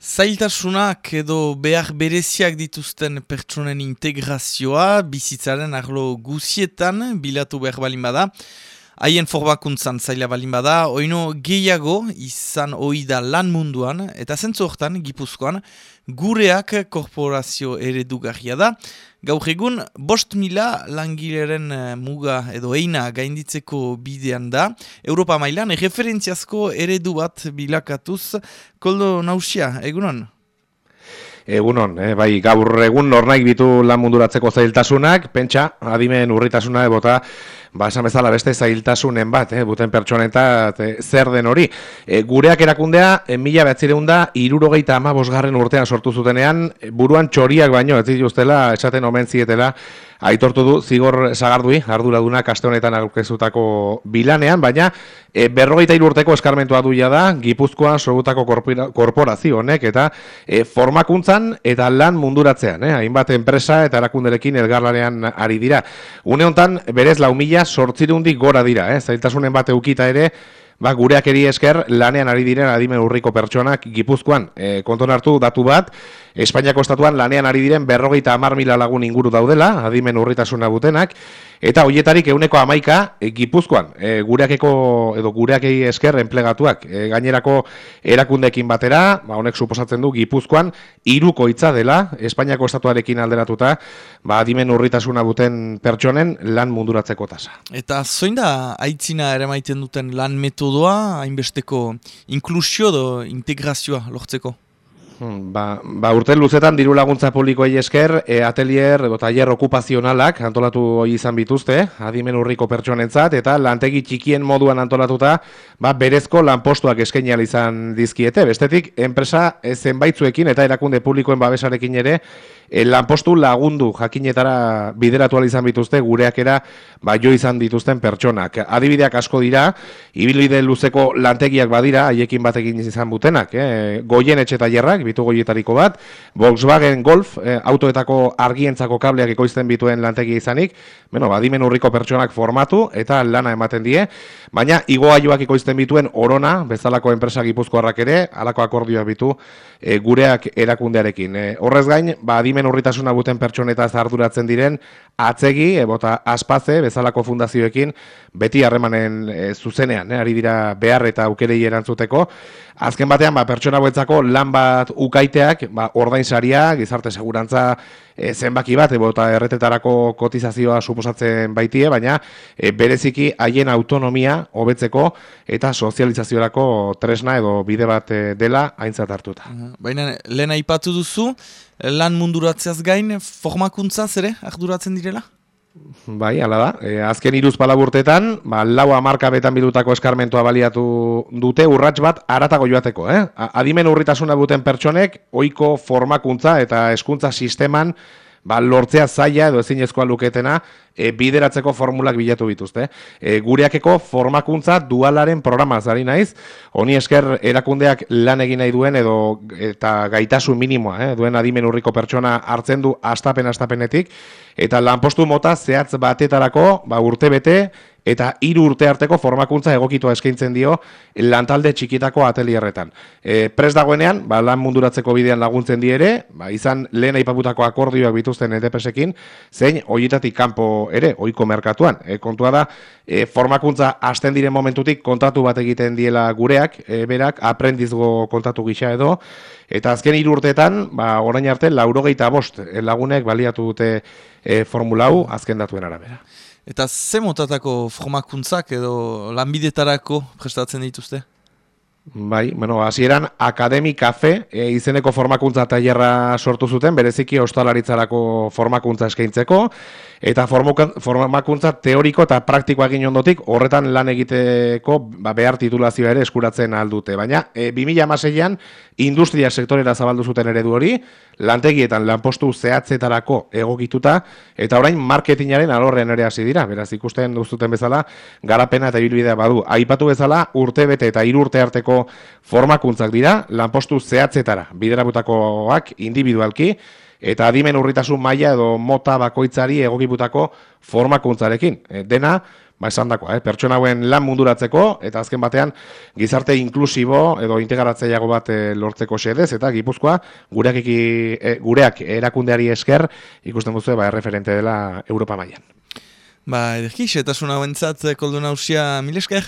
Zailtasunak edo behar bereziak dituzten pertsonen integrazioa bizitzaren arlo guzietan bilatu behar balin bada. Haien forbakuntzan zaila balin bada, oino gehiago izan oida lan munduan, eta zentzu hortan, gipuzkoan, gureak korporazio eredugarria da. Gaur egun, bost mila langileren eh, muga edo eina gainditzeko bidean da. Europa mailan, referentziazko eredu bat bilakatuz, koldo nausia, egunon? Egunon, eh, bai, gaur egun nornaik bitu lan munduratzeko zailtasunak, pentsa, adimen urritasuna ebota, ba, esan bezala beste zailtasunen bat, eh, buten pertsoneta eh, zer den hori. E, gureak erakundea, en mila behatzireun da, irurogeita ama bosgarren urtean sortu zutenean, buruan txoriak baino, ez dituztela, esaten omen zietela, aitortu du zigor sagardui, arduradunak aste honetan aurkezutako bilanean, baina e, berrogeita urteko eskarmentua duia da, Gipuzkoan sorutako korporazio honek, eta e, formakuntzan eta lan munduratzean, eh? hainbat enpresa eta erakunderekin elgarlanean ari dira. Une hontan, berez lau mila sortzirundik gora dira, eh? zailtasunen bat eukita ere, Ba, gureak eri esker, lanean ari diren adimen urriko pertsonak gipuzkoan. E, konton hartu datu bat, Espainiako estatuan lanean ari diren berrogeita amar mila lagun inguru daudela, adimen urritasuna butenak, eta hoietarik euneko amaika e, gipuzkoan, e, gureakeko edo gureakei esker enplegatuak, e, gainerako erakundekin batera, ba, honek suposatzen du gipuzkoan, iruko hitza dela, Espainiako estatuarekin alderatuta, ba, adimen urritasuna buten pertsonen lan munduratzeko tasa. Eta zoin da aitzina ere maiten duten lan metodoa, hainbesteko inklusio edo integrazioa lortzeko? Hmm, ba, ba urte luzetan diru laguntza publikoei esker, e, atelier edo tailer okupazionalak antolatu izan bituzte, adimen urriko pertsonentzat, eta lantegi txikien moduan antolatuta, ba, berezko lanpostuak eskainial izan dizkiete. Bestetik, enpresa zenbaitzuekin eta erakunde publikoen babesarekin ere, e, lanpostu lagundu jakinetara bideratu izan bituzte gureak era ba, jo izan dituzten pertsonak. Adibideak asko dira, ibilbide luzeko lantegiak badira, haiekin batekin izan butenak, eh? goien etxe tailerrak, bitu goietariko bat, Volkswagen Golf, eh, autoetako argientzako kableak ekoizten bituen lantegi izanik, bueno, badimen urriko pertsonak formatu eta lana ematen die, baina igoaioak ekoizten bituen orona, bezalako enpresa gipuzkoarrak ere, alako akordioa bitu e, gureak erakundearekin. E, horrez gain, ba, adimen urritasuna buten pertsoneta arduratzen diren, atzegi, ebota aspaze, bezalako fundazioekin, beti harremanen e, zuzenean, ari dira behar eta aukerei erantzuteko. Azken batean, ba, pertsona buetzako lan bat ukaiteak, ba, ordain saria, gizarte segurantza e, zenbaki bat, ebota erretetarako kotizazioa suposatzen baitie, baina e, bereziki haien autonomia hobetzeko eta sozializaziorako tresna edo bide bat e, dela aintzat hartuta. Baina lehen aipatu duzu, lan munduratzeaz gain, formakuntzaz ere, arduratzen direla? Bai, ala da. E, azken iruz palaburtetan, ba, lau amarka betan bidutako eskarmentua baliatu dute urrats bat aratago joateko. Eh? Adimen urritasuna duten pertsonek, oiko formakuntza eta eskuntza sisteman ba, lortzea zaila edo ezinezkoa luketena e, bideratzeko formulak bilatu bituzte. E, gureakeko formakuntza dualaren programa zari naiz, honi esker erakundeak lan egin nahi duen edo eta gaitasun minimoa, eh, duen adimen urriko pertsona hartzen du astapen-astapenetik, eta lanpostu mota zehatz batetarako ba, urte bete, eta hiru urte arteko formakuntza egokitua eskaintzen dio lantalde txikitako atelierretan. E, pres dagoenean, ba, lan munduratzeko bidean laguntzen die ere, ba, izan lehen aipaputako akordioak bituzten EDPS-ekin, zein horietatik kanpo ere, ohiko merkatuan. E, kontua da, e, formakuntza hasten diren momentutik kontratu bat egiten diela gureak, e, berak, aprendizgo kontatu gisa edo, eta azken hiru urteetan, ba, orain arte, laurogeita bost lagunek baliatu dute e, formula hau azken datuen arabera. Eta ze motatako formakuntzak edo lanbidetarako prestatzen dituzte? Bai, bueno, hasieran Academy Cafe e, izeneko formakuntza tailerra sortu zuten, bereziki ostalaritzarako formakuntza eskaintzeko eta formakuntza teoriko eta praktikoa egin ondotik horretan lan egiteko ba, behar titulazioa ere eskuratzen aldute. Baina e, 2016an industria sektorera zabaldu zuten eredu hori, lantegietan lanpostu zehatzetarako egokituta eta orain marketingaren alorrean ere hasi dira. Beraz ikusten duzuten bezala garapena eta ibilbidea badu. Aipatu bezala urte bete eta hiru urte arteko formakuntzak dira, lanpostu zehatzetara biderabutakoak individualki eta adimen urritasun maila edo mota bakoitzari egokiputako formakuntzarekin. E, dena, ba esan dakoa, eh? pertsona hauen lan munduratzeko, eta azken batean gizarte inklusibo edo integratzeiago bat e, lortzeko xedez, eta gipuzkoa gureak, e, gureak erakundeari esker ikusten duzu ba, referente dela Europa mailan. Ba, edekix, eta suna bentzat koldo nausia, mil esker?